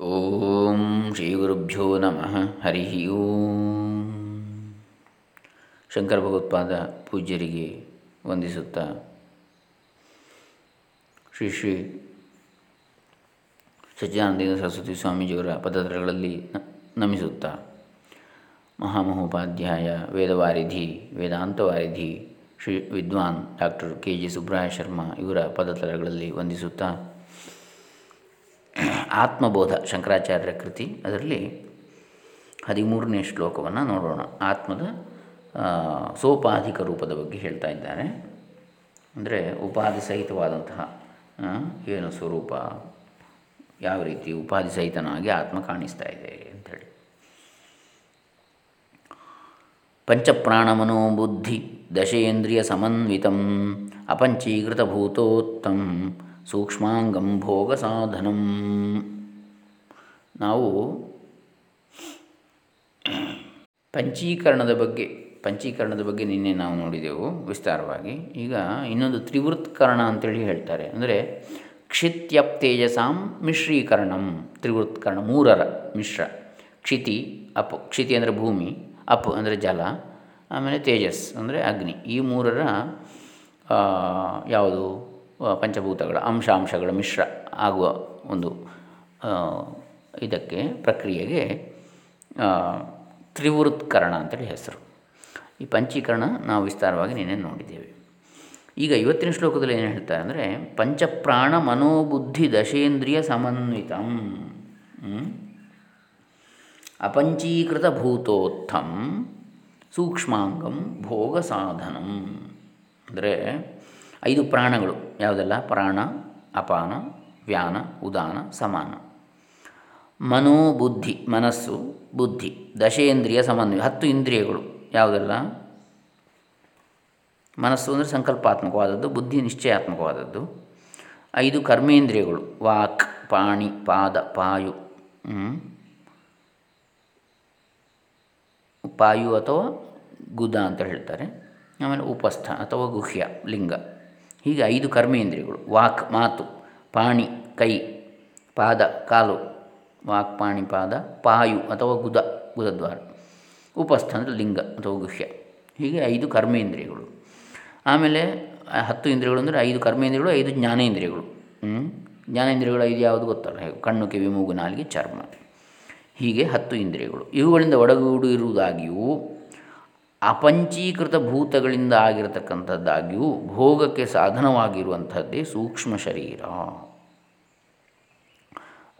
ಓಂ ಶ್ರೀ ಗುರುಭ್ಯೋ ನಮಃ ಹರಿ ಓಂ ಶಂಕರ ಭಗವತ್ಪಾದ ಪೂಜ್ಯರಿಗೆ ವಂದಿಸುತ್ತಾ ಶ್ರೀ ಶ್ರೀ ಸಚ್ಚಿದಾನಂದ ಸರಸ್ವತಿ ಸ್ವಾಮೀಜಿಯವರ ಪದತ್ರಗಳಲ್ಲಿ ನಮಿಸುತ್ತಾ ಮಹಾಮಹೋಪಾಧ್ಯಾಯ ವೇದವಾರಿಧಿ, ವೇದಾಂತವಾರಿಧಿ ಶ್ರೀ ವಿದ್ವಾನ್ doctor K G Subraya Sharma ಇವರ ಪದತರಗಳಲ್ಲಿ ವಂದಿಸುತ್ತಾ ಆತ್ಮಬೋಧ ಶಂಕರಾಚಾರ್ಯರ ಕೃತಿ. ಅದರಲ್ಲಿ ಹದಿಮೂರನೇ ಶ್ಲೋಕವನ್ನು ನೋಡೋಣ. ಆತ್ಮದ ಸೋಪಾಧಿಕ ರೂಪದ ಬಗ್ಗೆ ಹೇಳ್ತಾ ಇದ್ದಾರೆ. ಅಂದರೆ ಉಪಾಧಿ ಸಹಿತವಾದಂತಹ ಏನು ಸ್ವರೂಪ, ಯಾವ ರೀತಿ ಉಪಾಧಿ ಸಹಿತನಾಗಿ ಆತ್ಮ ಕಾಣಿಸ್ತಾ ಇದೆ ಅಂಥೇಳಿ. ಪಂಚಪ್ರಾಣಮನೋಬುದ್ಧಿ ದಶೇಂದ್ರಿಯ ಸಮನ್ವಿತಂ ಅಪಂಚೀಕೃತಭೂತೋತ್ತಂ ಸೂಕ್ಷ್ಮಾಂಗಂ ಭೋಗ ಸಾಧನಂ ನಾವು ಪಂಚೀಕರಣದ ಬಗ್ಗೆ ಪಂಚೀಕರಣದ ಬಗ್ಗೆ ನಿನ್ನೆ ನಾವು ನೋಡಿದೆವು ವಿಸ್ತಾರವಾಗಿ. ಈಗ ಇನ್ನೊಂದು ತ್ರಿವೃತ್ಕರಣ ಅಂತೇಳಿ ಹೇಳ್ತಾರೆ. ಅಂದರೆ ಕ್ಷಿತ್ಯಪ್ತೇಜಸಾಂ ಮಿಶ್ರೀಕರಣಂ. ತ್ರಿವೃತ್ಕರಣ ಮೂರರ ಮಿಶ್ರ. ಕ್ಷಿತಿ, ಅಪ್. ಕ್ಷಿತಿ ಅಂದರೆ ಭೂಮಿ, ಅಪ್ ಅಂದರೆ ಜಲ, ಆಮೇಲೆ ತೇಜಸ್ ಅಂದರೆ ಅಗ್ನಿ. ಈ ಮೂರರ ಯಾವುದು? ಪಂಚಭೂತಗಳ ಅಂಶಾಂಶಗಳ ಮಿಶ್ರ ಆಗುವ ಒಂದು ಇದಕ್ಕೆ, ಪ್ರಕ್ರಿಯೆಗೆ ತ್ರಿವೃತ್ಕರಣ ಅಂತೇಳಿ ಹೆಸರು. ಈ ಪಂಚೀಕರಣ ನಾವು ವಿಸ್ತಾರವಾಗಿ ನಿನ್ನೆ ನೋಡಿದ್ದೇವೆ. ಈಗ ಇವತ್ತಿನ ಶ್ಲೋಕದಲ್ಲಿ ಏನು ಹೇಳ್ತಾರೆ ಅಂದರೆ, ಪಂಚಪ್ರಾಣ ಮನೋಬುದ್ಧಿ ದಶೇಂದ್ರಿಯ ಸಮನ್ವಿತಂ ಅಪಂಚೀಕೃತ ಭೂತೋತ್ಥಂ ಸೂಕ್ಷ್ಮಾಂಗಂ ಭೋಗ ಸಾಧನಂ ಅಂದರೆ ಐದು ಪ್ರಾಣಗಳು ಯಾವುದೆಲ್ಲ? ಪ್ರಾಣ, ಅಪಾನ, ವ್ಯಾನ, ಉದಾನ, ಸಮಾನ. ಮನೋಬುದ್ಧಿ, ಮನಸ್ಸು, ಬುದ್ಧಿ, ದಶೇಂದ್ರಿಯ ಸಮನ್ವಯ, ಹತ್ತು ಇಂದ್ರಿಯಗಳು ಯಾವುದೆಲ್ಲ? ಮನಸ್ಸು ಅಂದರೆ ಸಂಕಲ್ಪಾತ್ಮಕವಾದದ್ದು, ಬುದ್ಧಿ ನಿಶ್ಚಯಾತ್ಮಕವಾದದ್ದು. ಐದು ಕರ್ಮೇಂದ್ರಿಯಗಳು, ವಾಕ್, ಪಾಣಿ, ಪಾದ, ಪಾಯು ಪಾಯು ಅಥವಾ ಗುದ ಅಂತ ಹೇಳ್ತಾರೆ. ಆಮೇಲೆ ಉಪಸ್ಥ ಅಥವಾ ಗುಹ್ಯ, ಲಿಂಗ. ಹೀಗೆ ಐದು ಕರ್ಮೇಂದ್ರಿಯಗಳು. ವಾಕ್, ಮಾತು, ಪಾಣಿ, ಕೈ, ಪಾದ, ಕಾಲು. ವಾಕ್, ಪಾಣಿ, ಪಾದ, ಪಾಯು ಅಥವಾ ಗುದ, ಗುದದ್ವಾರ. ಉಪಸ್ಥ ಅಂದರೆ ಲಿಂಗ ಅಥವಾ ಗುಹ್ಯ. ಹೀಗೆ ಐದು ಕರ್ಮೇಂದ್ರಿಯಗಳು. ಆಮೇಲೆ ಹತ್ತು ಇಂದ್ರಿಯಗಳು ಅಂದರೆ ಐದು ಕರ್ಮೇಂದ್ರಿಯಗಳು, ಐದು ಜ್ಞಾನೇಂದ್ರಿಯಗಳು. ಜ್ಞಾನೇಂದ್ರಿಯಗಳು ಐದು ಯಾವುದು ಗೊತ್ತಲ್ಲ? ಕಣ್ಣು, ಕಿವಿ, ಮೂಗು, ನಾಲಿಗೆ, ಚರ್ಮ. ಹೀಗೆ ಹತ್ತು ಇಂದ್ರಿಯಗಳು. ಇವುಗಳಿಂದ ಒಡಗೂಡು ಇರುವುದಾಗಿಯೂ ಅಪಂಚೀಕೃತ ಭೂತಗಳಿಂದ ಆಗಿರತಕ್ಕಂಥದ್ದಾಗಿಯೂ ಭೋಗಕ್ಕೆ ಸಾಧನವಾಗಿರುವಂಥದ್ದೇ ಸೂಕ್ಷ್ಮ ಶರೀರ.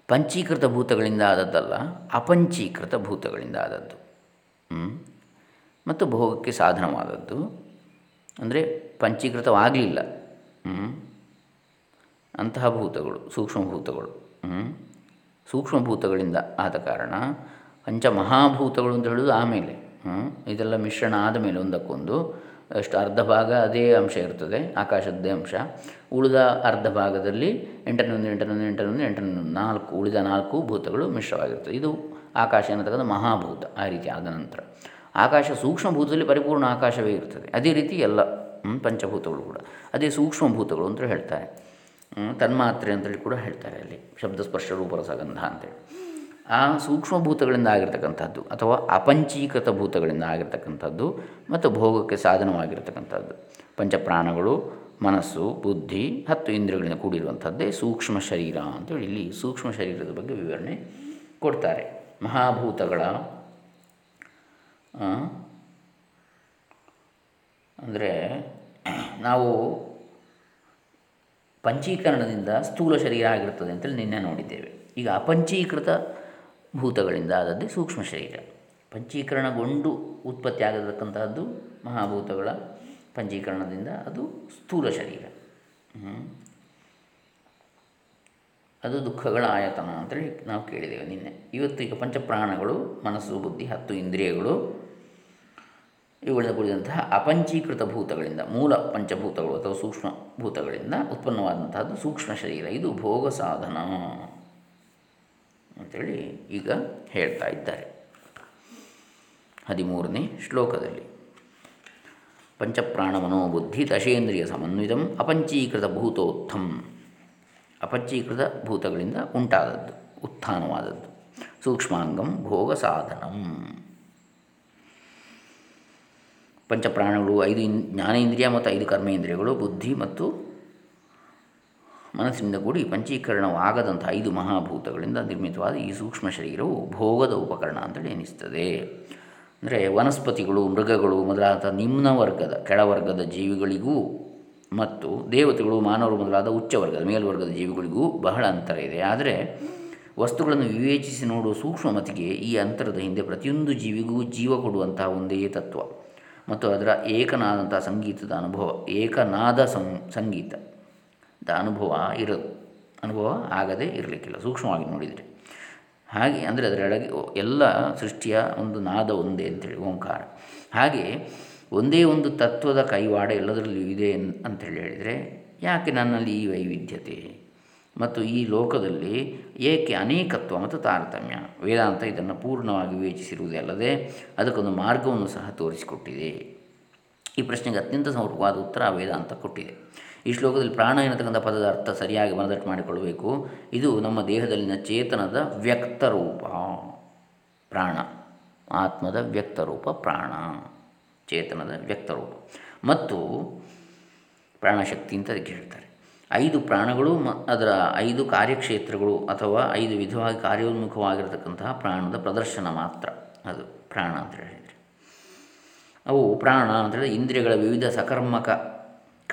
ಪಂಚೀಕೃತ ಭೂತಗಳಿಂದ ಆದದ್ದಲ್ಲ ಅಪಂಚೀಕೃತ ಭೂತಗಳಿಂದ ಆದದ್ದು ಮತ್ತು ಭೋಗಕ್ಕೆ ಸಾಧನವಾದದ್ದು. ಅಂದರೆ ಪಂಚೀಕೃತವಾಗಲಿಲ್ಲ. ಅಂತಹ ಭೂತಗಳು ಸೂಕ್ಷ್ಮಭೂತಗಳು ಸೂಕ್ಷ್ಮಭೂತಗಳಿಂದ ಆದ ಕಾರಣ ಪಂಚಮಹಾಭೂತಗಳು ಅಂತ ಹೇಳೋದು ಆಮೇಲೆ. ಇದೆಲ್ಲ ಮಿಶ್ರಣ ಆದ ಮೇಲೆ ಒಂದಕ್ಕೊಂದು. ಅಷ್ಟು ಅರ್ಧ ಭಾಗ ಅದೇ ಅಂಶ ಇರ್ತದೆ, ಆಕಾಶದ್ದೇ ಅಂಶ. ಉಳಿದ ಅರ್ಧ ಭಾಗದಲ್ಲಿ ಎಂಟನೊಂದು ಎಂಟನೊಂದು ಎಂಟನೊಂದು ಎಂಟನೊಂದು ನಾಲ್ಕು, ಉಳಿದ ನಾಲ್ಕು ಭೂತಗಳು ಮಿಶ್ರವಾಗಿರ್ತದೆ. ಇದು ಆಕಾಶ ಅನ್ನತಕ್ಕಂಥ ಮಹಾಭೂತ, ಆ ರೀತಿ ಆದ ನಂತರ. ಆಕಾಶ ಸೂಕ್ಷ್ಮ ಭೂತದಲ್ಲಿ ಪರಿಪೂರ್ಣ ಆಕಾಶವೇ ಇರ್ತದೆ. ಅದೇ ರೀತಿ ಎಲ್ಲ ಪಂಚಭೂತಗಳು ಕೂಡ. ಅದೇ ಸೂಕ್ಷ್ಮ ಭೂತಗಳು ಅಂತ ಹೇಳ್ತಾರೆ. ತನ್ಮಾತ್ರೆ ಅಂತೇಳಿ ಕೂಡ ಹೇಳ್ತಾರೆ ಅಲ್ಲಿ. ಶಬ್ದ ಸ್ಪರ್ಶ ರೂಪರಸಗಂಧ ಅಂತೇಳಿ. ಆ ಸೂಕ್ಷ್ಮಭೂತಗಳಿಂದ ಆಗಿರ್ತಕ್ಕಂಥದ್ದು ಅಥವಾ ಅಪಂಚೀಕೃತ ಭೂತಗಳಿಂದ ಆಗಿರ್ತಕ್ಕಂಥದ್ದು ಮತ್ತು ಭೋಗಕ್ಕೆ ಸಾಧನವಾಗಿರ್ತಕ್ಕಂಥದ್ದು. ಪಂಚಪ್ರಾಣಗಳು, ಮನಸ್ಸು, ಬುದ್ಧಿ, ಹತ್ತು ಇಂದ್ರಿಯಗಳಿಂದ ಕೂಡಿರುವಂಥದ್ದೇ ಸೂಕ್ಷ್ಮ ಶರೀರ ಅಂತೇಳಿ ಇಲ್ಲಿ ಸೂಕ್ಷ್ಮ ಶರೀರದ ಬಗ್ಗೆ ವಿವರಣೆ ಕೊಡ್ತಾರೆ. ಮಹಾಭೂತಗಳ ಅಂದರೆ ನಾವು ಪಂಚೀಕರಣದಿಂದ ಸ್ಥೂಲ ಶರೀರ ಆಗಿರ್ತದೆ ಅಂತೇಳಿ ನಿನ್ನೆ ನೋಡಿದ್ದೇವೆ. ಈಗ ಅಪಂಚೀಕೃತ ಭೂತಗಳಿಂದ ಆದದ್ದೇ ಸೂಕ್ಷ್ಮ ಶರೀರ. ಪಂಚೀಕರಣಗೊಂಡು ಉತ್ಪತ್ತಿ ಆಗತಕ್ಕಂತಹದ್ದು ಮಹಾಭೂತಗಳ ಪಂಚೀಕರಣದಿಂದ ಅದು ಸ್ಥೂಲ ಶರೀರ. ಅದು ದುಃಖಗಳ ಆಯತನ ಅಂತೇಳಿ ನಾವು ಕೇಳಿದ್ದೇವೆ ನಿನ್ನೆ. ಇವತ್ತು ಈಗ ಪಂಚಪ್ರಾಣಗಳು, ಮನಸ್ಸು, ಬುದ್ಧಿ, ಹತ್ತು ಇಂದ್ರಿಯಗಳು, ಇವುಗಳಿಂದ ಕೂಡಿದಂತಹ ಅಪಂಚೀಕೃತ ಭೂತಗಳಿಂದ, ಮೂಲ ಪಂಚಭೂತಗಳು ಅಥವಾ ಸೂಕ್ಷ್ಮ ಭೂತಗಳಿಂದ ಉತ್ಪನ್ನವಾದಂತಹದ್ದು ಸೂಕ್ಷ್ಮ ಶರೀರ. ಇದು ಭೋಗ ಸಾಧನ. ಅಂಥೇಳಿ ಈಗ ಹೇಳ್ತಾ ಇದ್ದಾರೆ. ಹದಿಮೂರನೇ ಶ್ಲೋಕದಲ್ಲಿ. ಪಂಚಪ್ರಾಣ ಮನೋಬುದ್ಧಿ ದಶೇಂದ್ರಿಯ ಸಮನ್ವಿತಂ ಅಪಂಚೀಕೃತ ಭೂತೋತ್ಥಂ. ಅಪಂಚೀಕೃತ ಭೂತಗಳಿಂದ ಉಂಟಾದದ್ದು, ಉತ್ಥಾನವಾದದ್ದು. ಸೂಕ್ಷ್ಮಾಂಗಂ ಭೋಗ ಸಾಧನಂ. ಪಂಚಪ್ರಾಣಗಳು ಐದು ಇನ್ ಜ್ಞಾನೇಂದ್ರಿಯ ಮತ್ತು ಐದು ಕರ್ಮೇಂದ್ರಿಯಗಳು, ಬುದ್ಧಿ ಮತ್ತು ಮನಸ್ಸಿನಿಂದ ಕೂಡಿ ಪಂಚೀಕರಣವಾಗದಂಥ ಐದು ಮಹಾಭೂತಗಳಿಂದ ನಿರ್ಮಿತವಾದ ಈ ಸೂಕ್ಷ್ಮ ಶರೀರವು ಭೋಗದ ಉಪಕರಣ ಅಂತೇಳಿ ಎನಿಸ್ತದೆ. ಅಂದರೆ ವನಸ್ಪತಿಗಳು, ಮೃಗಗಳು ಮೊದಲಾದ ನಿಮ್ನ ವರ್ಗದ, ಕೆಳವರ್ಗದ ಜೀವಿಗಳಿಗೂ ಮತ್ತು ದೇವತೆಗಳು, ಮಾನವರು ಮೊದಲಾದ ಉಚ್ಚವರ್ಗದ, ಮೇಲ್ವರ್ಗದ ಜೀವಿಗಳಿಗೂ ಬಹಳ ಅಂತರ ಇದೆ. ಆದರೆ ವಸ್ತುಗಳನ್ನು ವಿವೇಚಿಸಿ ನೋಡುವ ಸೂಕ್ಷ್ಮಮತಿಗೆ ಈ ಅಂತರದ ಹಿಂದೆ ಪ್ರತಿಯೊಂದು ಜೀವಿಗೂ ಜೀವ ಕೊಡುವಂತಹ ಒಂದೇ ತತ್ವ. ಮತ್ತು ಅದರ ಏಕನಾದಂಥ ಸಂಗೀತದ ಅನುಭವ, ಏಕನಾದ ಸಂ, ಸಂಗೀತ. ಅನುಭವ ಇರ, ಅನುಭವ ಆಗದೇ ಇರಲಿಕ್ಕಿಲ್ಲ, ಸೂಕ್ಷ್ಮವಾಗಿ ನೋಡಿದರೆ. ಹಾಗೆ ಅಂದರೆ ಅದರೊಳಗೆ ಎಲ್ಲ ಸೃಷ್ಟಿಯ ಒಂದು ನಾದ ಒಂದೇ ಅಂತೇಳಿ, ಓಂಕಾರ. ಹಾಗೆ ಒಂದೇ ಒಂದು ತತ್ವದ ಕೈವಾಡ ಎಲ್ಲದರಲ್ಲೂ ಇದೆ ಅಂತೇಳಿ ಹೇಳಿದರೆ, ಯಾಕೆ ನನ್ನಲ್ಲಿ ಈ ವೈವಿಧ್ಯತೆ? ಮತ್ತು ಈ ಲೋಕದಲ್ಲಿ ಏಕೆ ಅನೇಕತ್ವ ಮತ್ತು ತಾರತಮ್ಯ? ವೇದಾಂತ ಇದನ್ನು ಪೂರ್ಣವಾಗಿ ವಿವೇಚಿಸಿರುವುದೇ ಅಲ್ಲದೆ, ಅದಕ್ಕೊಂದು ಮಾರ್ಗವನ್ನು ಸಹ ತೋರಿಸಿಕೊಟ್ಟಿದೆ. ಈ ಪ್ರಶ್ನೆಗೆ ಅತ್ಯಂತ ಸಮರ್ಪಕವಾದ ಉತ್ತರ ವೇದಾಂತ ಕೊಟ್ಟಿದೆ. ಈ ಶ್ಲೋಕದಲ್ಲಿ ಪ್ರಾಣ ಎನ್ನತಕ್ಕಂಥ ಪದದ ಅರ್ಥ ಸರಿಯಾಗಿ ಮನದಟ್ಟು ಮಾಡಿಕೊಳ್ಳಬೇಕು. ಇದು ನಮ್ಮ ದೇಹದಲ್ಲಿನ ಚೇತನದ ವ್ಯಕ್ತರೂಪ ಪ್ರಾಣ. ಆತ್ಮದ ವ್ಯಕ್ತರೂಪ ಪ್ರಾಣ. ಚೇತನದ ವ್ಯಕ್ತರೂಪ ಮತ್ತು ಪ್ರಾಣಶಕ್ತಿ ಅಂತ ಅದಕ್ಕೆ ಹೇಳ್ತಾರೆ. ಐದು ಪ್ರಾಣಗಳು ಮ, ಅದರ ಐದು ಕಾರ್ಯಕ್ಷೇತ್ರಗಳು ಅಥವಾ ಐದು ವಿಧವಾಗಿ ಕಾರ್ಯೋನ್ಮುಖವಾಗಿರತಕ್ಕಂತಹ ಪ್ರಾಣದ ಪ್ರದರ್ಶನ ಮಾತ್ರ. ಅದು ಪ್ರಾಣ ಅಂತ ಹೇಳಿದರೆ. ಅವು ಪ್ರಾಣ ಅಂತ ಹೇಳಿದ್ರೆ ಇಂದ್ರಿಯಗಳ ವಿವಿಧ ಸಕರ್ಮಕ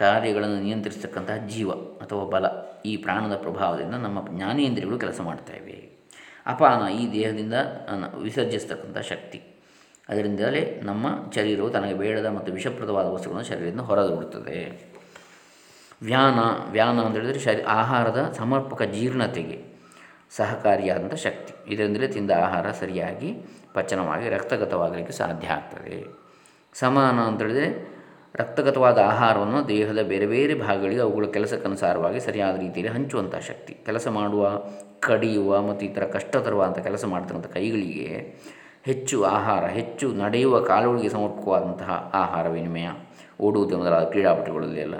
ಕಾರ್ಯಗಳನ್ನು ನಿಯಂತ್ರಿಸತಕ್ಕಂತಹ ಜೀವ ಅಥವಾ ಬಲ ಈ ಪ್ರಾಣದ ಪ್ರಭಾವದಿಂದ ನಮ್ಮ ಜ್ಞಾನೇಂದ್ರಿಯಗಳು ಕೆಲಸ ಮಾಡ್ತಾಯಿವೆ ಅಪಾನ ಈ ದೇಹದಿಂದ ವಿಸರ್ಜಿಸ್ತಕ್ಕಂಥ ಶಕ್ತಿ. ಅದರಿಂದಲೇ ನಮ್ಮ ಶರೀರವು ತನಗೆ ಬೇಡದ ಮತ್ತು ವಿಷಪ್ರದವಾದ ವಸ್ತುಗಳನ್ನು ಶರೀರದಿಂದ ಹೊರದೂಡುತ್ತದೆ. ವ್ಯಾನ ವ್ಯಾನ ಅಂತ ಹೇಳಿದರೆ ಶರೀ, ಆಹಾರದ ಸಮರ್ಪಕ ಜೀರ್ಣತೆಗೆ ಸಹಕಾರಿಯಾದಂಥ ಶಕ್ತಿ. ಇದರಿಂದಲೇ ತಿಂದ ಆಹಾರ ಸರಿಯಾಗಿ, ಪಚನವಾಗಿ, ರಕ್ತಗತವಾಗಲಿಕ್ಕೆ ಸಾಧ್ಯ ಆಗ್ತದೆ. ಸಮಾನ ಅಂತ ಹೇಳಿದರೆ ರಕ್ತಗತವಾದ ಆಹಾರವನ್ನು ದೇಹದ ಬೇರೆ ಬೇರೆ ಭಾಗಗಳಿಗೆ ಅವುಗಳ ಕೆಲಸಕ್ಕನುಸಾರವಾಗಿ ಸರಿಯಾದ ರೀತಿಯಲ್ಲಿ ಹಂಚುವಂಥ ಶಕ್ತಿ. ಕೆಲಸ ಮಾಡುವ, ಕಡಿಯುವ ಮತ್ತು ಇತರ ಕಷ್ಟತರವಾದಂಥ ಕೆಲಸ ಮಾಡ್ತಕ್ಕಂಥ ಕೈಗಳಿಗೆ ಹೆಚ್ಚು ಆಹಾರ, ಹೆಚ್ಚು ನಡೆಯುವ ಕಾಲುಗಳಿಗೆ ಸಮರ್ಪಕವಾದಂತಹ ಆಹಾರ ವಿನಿಮಯ ಓಡುವುದು ಮೊದಲಾದ ಕ್ರೀಡಾಪಟುಗಳಲ್ಲಿ ಎಲ್ಲ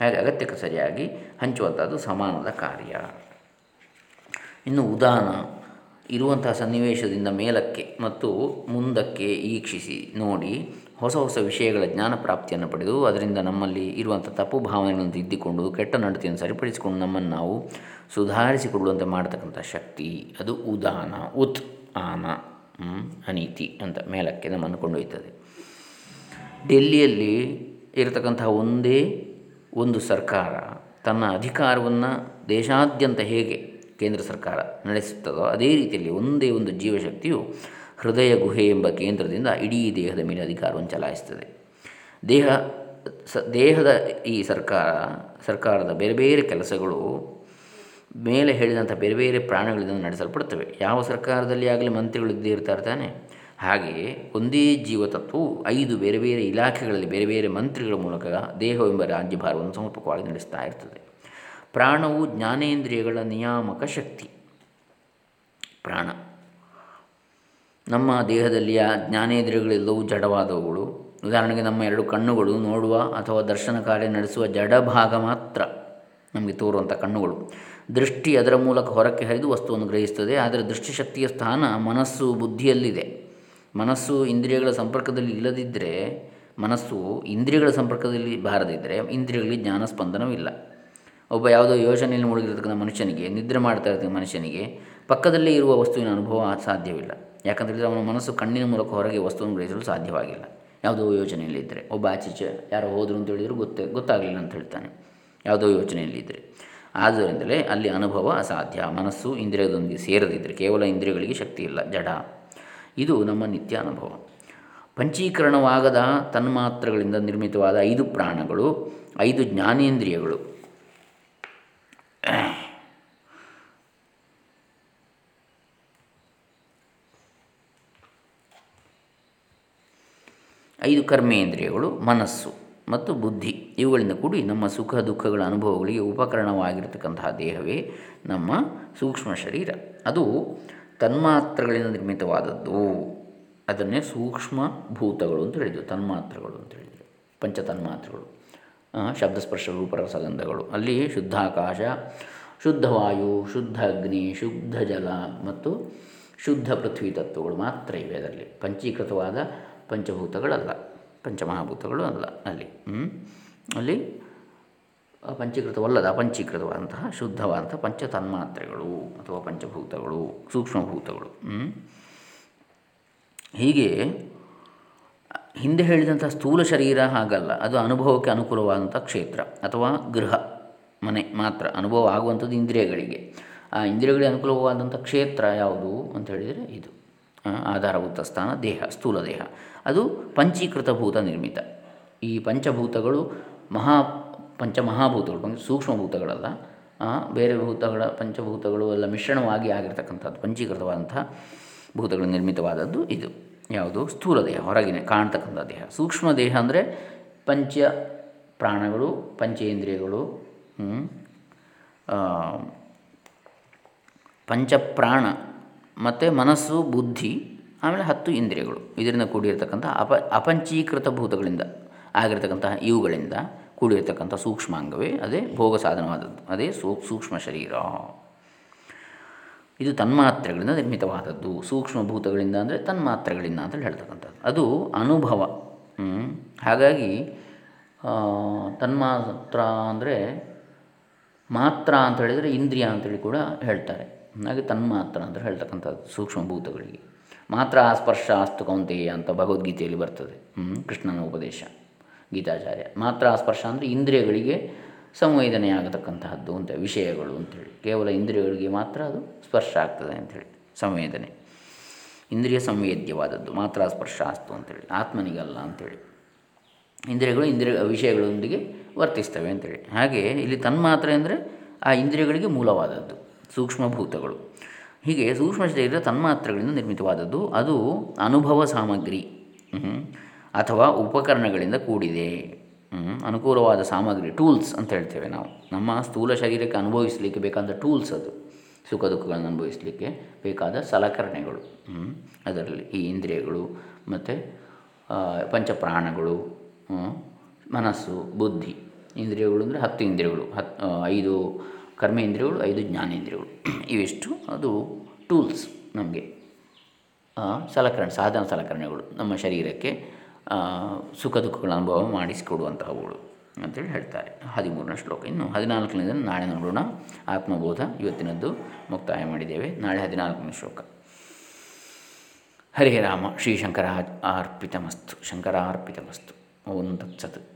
ಹಾಗೆ ಅಗತ್ಯಕ್ಕೆ ಸರಿಯಾಗಿ ಹಂಚುವಂಥದ್ದು ಸಮಾನದ ಕಾರ್ಯ. ಇನ್ನು ಉದಾನ, ಇರುವಂತಹ ಸನ್ನಿವೇಶದಿಂದ ಮೇಲಕ್ಕೆ ಮತ್ತು ಮುಂದಕ್ಕೆ ಈಕ್ಷಿಸಿ ನೋಡಿ ಹೊಸ ಹೊಸ ವಿಷಯಗಳ ಜ್ಞಾನ ಪ್ರಾಪ್ತಿಯನ್ನು ಪಡೆದು ಅದರಿಂದ ನಮ್ಮಲ್ಲಿ ಇರುವಂಥ ತಪ್ಪು ಭಾವನೆಗಳನ್ನು ತಿದ್ದಿಕೊಂಡು ಕೆಟ್ಟ ನಡತೆಯನ್ನು ಸರಿಪಡಿಸಿಕೊಂಡು ನಮ್ಮನ್ನು ನಾವು ಸುಧಾರಿಸಿಕೊಳ್ಳುವಂತೆ ಮಾಡತಕ್ಕಂಥ ಶಕ್ತಿ, ಅದು ಉದಾನ, ಉತ್ ಆನ ಅನೀತಿ ಅಂತ ಮೇಲಕ್ಕೆ ನಮ್ಮನ್ನು ಕೊಂಡೊಯ್ತದೆ ಡೆಲ್ಲಿಯಲ್ಲಿ ಇರತಕ್ಕಂತಹ ಒಂದೇ ಒಂದು ಸರ್ಕಾರ ತನ್ನ ಅಧಿಕಾರವನ್ನು ದೇಶಾದ್ಯಂತ ಹೇಗೆ ಕೇಂದ್ರ ಸರ್ಕಾರ ನಡೆಸುತ್ತದೋ ಅದೇ ರೀತಿಯಲ್ಲಿ ಒಂದೇ ಒಂದು ಜೀವಶಕ್ತಿಯು ಹೃದಯ ಗುಹೆ ಎಂಬ ಕೇಂದ್ರದಿಂದ ಇಡೀ ದೇಹದ ಮೇಲೆ ಅಧಿಕಾರವನ್ನು ಚಲಾಯಿಸ್ತದೆ ದೇಹ ದೇಹದ ಈ ಸರ್ಕಾರ, ಸರ್ಕಾರದ ಬೇರೆ ಬೇರೆ ಕೆಲಸಗಳು ಮೇಲೆ ಹೇಳಿದಂಥ ಬೇರೆ ಬೇರೆ ಪ್ರಾಣಗಳಿಂದ ನಡೆಸಲ್ಪಡ್ತವೆ. ಯಾವ ಸರ್ಕಾರದಲ್ಲಿ ಆಗಲಿ ಮಂತ್ರಿಗಳು ಇದ್ದೇ ಇರ್ತಾ ತಾನೆ. ಹಾಗೆಯೇ ಒಂದೇ ಜೀವತತ್ವವು ಐದು ಬೇರೆ ಬೇರೆ ಇಲಾಖೆಗಳಲ್ಲಿ ಬೇರೆ ಬೇರೆ ಮಂತ್ರಿಗಳ ಮೂಲಕ ದೇಹವೆಂಬ ರಾಜ್ಯಭಾರವನ್ನು ಸಮರ್ಪಕವಾಗಿ ನಡೆಸ್ತಾ ಇರ್ತದೆ. ಪ್ರಾಣವು ಜ್ಞಾನೇಂದ್ರಿಯಗಳ ನಿಯಾಮಕ ಶಕ್ತಿ. ಪ್ರಾಣ. ನಮ್ಮ ದೇಹದಲ್ಲಿ ಆ ಜ್ಞಾನೇಂದ್ರಿಯಗಳೆಲ್ಲವೂ ಜಡವಾದವುಗಳು. ಉದಾಹರಣೆಗೆ ನಮ್ಮ ಎರಡು ಕಣ್ಣುಗಳು ನೋಡುವ ಅಥವಾ ದರ್ಶನ ಕಾರ್ಯ ನಡೆಸುವ ಜಡ ಭಾಗ ಮಾತ್ರ ನಮಗೆ ತೋರುವಂಥ ಕಣ್ಣುಗಳು. ದೃಷ್ಟಿ ಅದರ ಮೂಲಕ ಹೊರಕ್ಕೆ ಹರಿದು ವಸ್ತುವನ್ನು ಗ್ರಹಿಸುತ್ತದೆ, ಆದರೆ ದೃಷ್ಟಿಶಕ್ತಿಯ ಸ್ಥಾನ ಮನಸ್ಸು ಬುದ್ಧಿಯಲ್ಲಿದೆ. ಮನಸ್ಸು ಇಂದ್ರಿಯಗಳ ಸಂಪರ್ಕದಲ್ಲಿ ಇಲ್ಲದಿದ್ದರೆ, ಮನಸ್ಸು ಇಂದ್ರಿಯಗಳ ಸಂಪರ್ಕದಲ್ಲಿ ಬಾರದಿದ್ದರೆ ಇಂದ್ರಿಯಗಳಿಗೆ ಜ್ಞಾನ ಸ್ಪಂದನವಿಲ್ಲ ಒಬ್ಬ ಯಾವುದೋ ಯೋಜನೆಯಲ್ಲಿ ಮುಳುಗಿರತಕ್ಕಂಥ ಮನುಷ್ಯನಿಗೆ, ನಿದ್ರೆ ಮಾಡ್ತಾ ಇರ್ತಕ್ಕಂಥ ಮನುಷ್ಯನಿಗೆ ಪಕ್ಕದಲ್ಲೇ ಇರುವ ವಸ್ತುವಿನ ಅನುಭವ ಸಾಧ್ಯವಿಲ್ಲ. ಯಾಕಂತೇಳಿದರೆ ಅವನ ಮನಸ್ಸು ಕಣ್ಣಿನ ಮೂಲಕ ಹೊರಗೆ ವಸ್ತುವನ್ನು ಗ್ರಹಿಸಲು ಸಾಧ್ಯವಾಗಿಲ್ಲ. ಯಾವುದೋ ಯೋಚನೆಯಲ್ಲಿದ್ದರೆ ಒಬ್ಬ ಆಚೀಚೆ ಯಾರೋ ಹೋದರು ಅಂತ ಹೇಳಿದರೂ ಗೊತ್ತೇ, ಗೊತ್ತಾಗಲಿಲ್ಲ ಅಂತ ಹೇಳ್ತಾನೆ. ಯಾವುದೋ ಯೋಚನೆಯಲ್ಲಿದ್ದರೆ ಆದ್ದರಿಂದಲೇ ಅಲ್ಲಿ ಅನುಭವ ಅಸಾಧ್ಯ. ಮನಸ್ಸು ಇಂದ್ರಿಯದೊಂದಿಗೆ ಸೇರದಿದ್ದರೆ ಕೇವಲ ಇಂದ್ರಿಯಗಳಿಗೆ ಶಕ್ತಿ ಇಲ್ಲ ಜಡ. ಇದು ನಮ್ಮ ನಿತ್ಯ ಅನುಭವ. ಪಂಚೀಕರಣವಾಗದ ತನ್ಮಾತ್ರಗಳಿಂದ ನಿರ್ಮಿತವಾದ ಐದು ಪ್ರಾಣಗಳು, ಐದು ಜ್ಞಾನೇಂದ್ರಿಯಗಳು. ಐದು ಕರ್ಮೇಂದ್ರಿಯಗಳು, ಮನಸ್ಸು ಮತ್ತು ಬುದ್ಧಿ. ಇವುಗಳಿಂದ ಕೂಡಿ ನಮ್ಮ ಸುಖ, ದುಃಖಗಳ ಅನುಭವಗಳಿಗೆ ಉಪಕರಣವಾಗಿರತಕ್ಕಂತಹ ದೇಹವೇ ನಮ್ಮ ಸೂಕ್ಷ್ಮ ಶರೀರ. ಅದು ತನ್ಮಾತ್ರಗಳಿಂದ ನಿರ್ಮಿತವಾದದ್ದು. ಅದನ್ನೇ ಸೂಕ್ಷ್ಮ ಭೂತಗಳು ಅಂತ ಹೇಳಿದರು, ತನ್ಮಾತ್ರಗಳು ಅಂತ ಹೇಳಿದರು, ಪಂಚತನ್ಮಾತ್ರಗಳು ಶಬ್ದಸ್ಪರ್ಶ, ರೂಪರಸಗಂಧಗಳು. ಅಲ್ಲಿ ಶುದ್ಧಾಕಾಶ ಶುದ್ಧ ವಾಯು ಶುದ್ಧ ಅಗ್ನಿ, ಶುದ್ಧ ಜಲ ಮತ್ತು ಶುದ್ಧ ಪೃಥ್ವಿ ತತ್ವಗಳು ಮಾತ್ರ ಇವೆ ಅದರಲ್ಲಿ. ಪಂಚೀಕೃತವಾದ ಪಂಚಭೂತಗಳಲ್ಲ, ಪಂಚಮಹಾಭೂತಗಳು ಅಲ್ಲ ಅಲ್ಲಿ ಅಲ್ಲಿ ಪಂಚೀಕೃತವಲ್ಲದ ಅಪಂಚೀಕೃತವಾದಂತಹ, ಶುದ್ಧವಾದಂಥ ಪಂಚ ತನ್ಮಾತ್ರೆಗಳು ಅಥವಾ ಪಂಚಭೂತಗಳು, ಸೂಕ್ಷ್ಮಭೂತಗಳು ಹೀಗೆ ಹಿಂದೆ ಹೇಳಿದಂಥ ಸ್ಥೂಲ ಶರೀರ ಹಾಗಲ್ಲ, ಅದು ಅನುಭವಕ್ಕೆ ಅನುಕೂಲವಾದಂಥ ಕ್ಷೇತ್ರ ಅಥವಾ ಗೃಹ, ಮನೆ ಮಾತ್ರ, ಅನುಭವ ಆಗುವಂಥದ್ದು ಇಂದ್ರಿಯಗಳಿಗೆ. ಆ ಇಂದ್ರಿಯಗಳಿಗೆ ಅನುಕೂಲವಾದಂಥ ಕ್ಷೇತ್ರ ಯಾವುದು ಅಂತ ಹೇಳಿದರೆ ಇದು. ಆಧಾರಭೂತ ಸ್ಥಾನ ದೇಹ, ಸ್ಥೂಲ ದೇಹ. ಅದು ಪಂಚೀಕೃತ ಭೂತ ನಿರ್ಮಿತ. ಈ ಪಂಚಭೂತಗಳು ಮಹಾ ಪಂಚಮಹಾಭೂತಗಳು ಪಂಚ ಸೂಕ್ಷ್ಮಭೂತಗಳಲ್ಲ ಬೇರೆ ಭೂತಗಳ ಪಂಚಭೂತಗಳು ಎಲ್ಲ ಮಿಶ್ರಣವಾಗಿ ಆಗಿರ್ತಕ್ಕಂಥದ್ದು, ಪಂಚೀಕೃತವಾದಂಥ ಭೂತಗಳು ನಿರ್ಮಿತವಾದದ್ದು ಇದು. ಯಾವುದು? ಸ್ಥೂಲ ದೇಹ, ಹೊರಗಿನ ಕಾಣ್ತಕ್ಕಂಥ ದೇಹ. ಸೂಕ್ಷ್ಮ ದೇಹ ಅಂದರೆ ಪಂಚ ಪ್ರಾಣಗಳು, ಪಂಚೇಂದ್ರಿಯಗಳು ಪಂಚಪ್ರಾಣ ಮತ್ತು ಮನಸ್ಸು, ಬುದ್ಧಿ, ಆಮೇಲೆ ಹತ್ತು ಇಂದ್ರಿಯಗಳು. ಇದರಿಂದ ಕೂಡಿರ್ತಕ್ಕಂಥ ಅಪ, ಅಪಂಚೀಕೃತ ಭೂತಗಳಿಂದ ಆಗಿರ್ತಕ್ಕಂತಹ ಇವುಗಳಿಂದ ಕೂಡಿರ್ತಕ್ಕಂಥ ಸೂಕ್ಷ್ಮಾಂಗವೇ ಅದೇ ಭೋಗ ಸಾಧನವಾದದ್ದು. ಅದೇ ಸೂಕ್ಷ್ಮ ಶರೀರ. ಇದು ತನ್ಮಾತ್ರೆಗಳಿಂದ ನಿರ್ಮಿತವಾದದ್ದು. ಸೂಕ್ಷ್ಮ ಭೂತಗಳಿಂದ ಅಂದರೆ ತನ್ಮಾತ್ರೆಗಳಿಂದ ಅಂತೇಳಿ ಹೇಳ್ತಕ್ಕಂಥದ್ದು. ಅದು ಅನುಭವ. ಹಾಗಾಗಿ ತನ್ಮಾತ್ರ ಅಂದರೆ ಮಾತ್ರ ಅಂತ ಹೇಳಿದರೆ ಇಂದ್ರಿಯ ಅಂತೇಳಿ ಕೂಡ ಹೇಳ್ತಾರೆ. ಹಾಗೆ ತನ್ಮಾತ್ರ ಅಂತ ಹೇಳ್ತಕ್ಕಂಥದ್ದು ಸೂಕ್ಷ್ಮಭೂತಗಳಿಗೆ. ಮಾತ್ರ ಸ್ಪರ್ಶ ಆಸ್ತು ಕೌಂತೆಯ ಅಂತ ಭಗವದ್ಗೀತೆಯಲ್ಲಿ ಬರ್ತದೆ. ಕೃಷ್ಣನ ಉಪದೇಶ, ಗೀತಾಚಾರ್ಯ. ಮಾತ್ರ ಸ್ಪರ್ಶ ಅಂದರೆ ಇಂದ್ರಿಯಗಳಿಗೆ ಸಂವೇದನೆ ಆಗತಕ್ಕಂತಹದ್ದು ಅಂತ, ವಿಷಯಗಳು ಅಂಥೇಳಿ ಕೇವಲ ಇಂದ್ರಿಯಗಳಿಗೆ ಮಾತ್ರ ಅದು ಸ್ಪರ್ಶ ಆಗ್ತದೆ ಅಂಥೇಳಿ ಸಂವೇದನೆ. ಇಂದ್ರಿಯ ಸಂವೇದ್ಯವಾದದ್ದು, ಮಾತ್ರ ಸ್ಪರ್ಶ ಆಸ್ತು ಅಂಥೇಳಿ ಆತ್ಮನಿಗಲ್ಲ ಅಂಥೇಳಿ ಇಂದ್ರಿಯಗಳು ಇಂದ್ರಿಯ, ವಿಷಯಗಳೊಂದಿಗೆ ವರ್ತಿಸ್ತವೆ ಅಂಥೇಳಿ ಹಾಗೆ ಇಲ್ಲಿ ತನ್ಮಾತ್ರೆ ಅಂದರೆ ಆ ಇಂದ್ರಿಯಗಳಿಗೆ ಮೂಲವಾದದ್ದು. ಸೂಕ್ಷ್ಮಭೂತಗಳು. ಹೀಗೆ ಸೂಕ್ಷ್ಮ ಶರೀರ ತನ್ಮಾತ್ರಗಳಿಂದ ನಿರ್ಮಿತವಾದದ್ದು. ಅದು ಅನುಭವ ಸಾಮಗ್ರಿ. ಅಥವಾ ಉಪಕರಣಗಳಿಂದ ಕೂಡಿದೆ. ಅನುಕೂಲವಾದ ಸಾಮಗ್ರಿ, ಟೂಲ್ಸ್ ಅಂತ ಹೇಳ್ತೇವೆ ನಾವು. ನಮ್ಮ ಸ್ಥೂಲ ಶರೀರಕ್ಕೆ ಅನುಭವಿಸಲಿಕ್ಕೆ ಬೇಕಾದ ಟೂಲ್ಸ್ ಅದು. ಸುಖ ದುಃಖಗಳನ್ನು ಅನುಭವಿಸಲಿಕ್ಕೆ ಬೇಕಾದ ಸಲಕರಣೆಗಳು. ಅದರಲ್ಲಿ ಈ ಇಂದ್ರಿಯಗಳು ಮತ್ತು ಪಂಚಪ್ರಾಣಗಳು ಮನಸ್ಸು, ಬುದ್ಧಿ. ಇಂದ್ರಿಯಗಳು ಅಂದರೆ ಹತ್ತು ಇಂದ್ರಿಯಗಳು. ಹತ್ತು ಐದು ಕರ್ಮೇಂದ್ರಿಯಗಳು, ಐದು ಜ್ಞಾನೇಂದ್ರಿಯಗಳು. ಇವಿಷ್ಟು. ಅದು ಟೂಲ್ಸ್ ನಮಗೆ. ಸಲಕರಣೆ, ಸಾಧನ ಸಲಕರಣೆಗಳು ನಮ್ಮ ಶರೀರಕ್ಕೆ ಸುಖ ದುಃಖಗಳ ಅನುಭವ ಮಾಡಿಸಿಕೊಡುವಂತಹವುಗಳು ಅಂತೇಳಿ ಹೇಳ್ತಾರೆ. ಹದಿಮೂರನೇ ಶ್ಲೋಕ. ಇನ್ನು ಹದಿನಾಲ್ಕನೇದನ್ನು ನಾಳೆ ನೋಡೋಣ. ಆತ್ಮಬೋಧ ಇವತ್ತಿನದ್ದು ಮುಕ್ತಾಯ ಮಾಡಿದ್ದೇವೆ. ನಾಳೆ ಹದಿನಾಲ್ಕನೇ ಶ್ಲೋಕ. ಹರೇ ರಾಮ. ಶ್ರೀ ಶಂಕರ ಅರ್ಪಿತಮಸ್ತು. ಶಂಕರಾರ್ಪಿತಮಸ್ತು. ಓಂ ತತ್ಸತ್.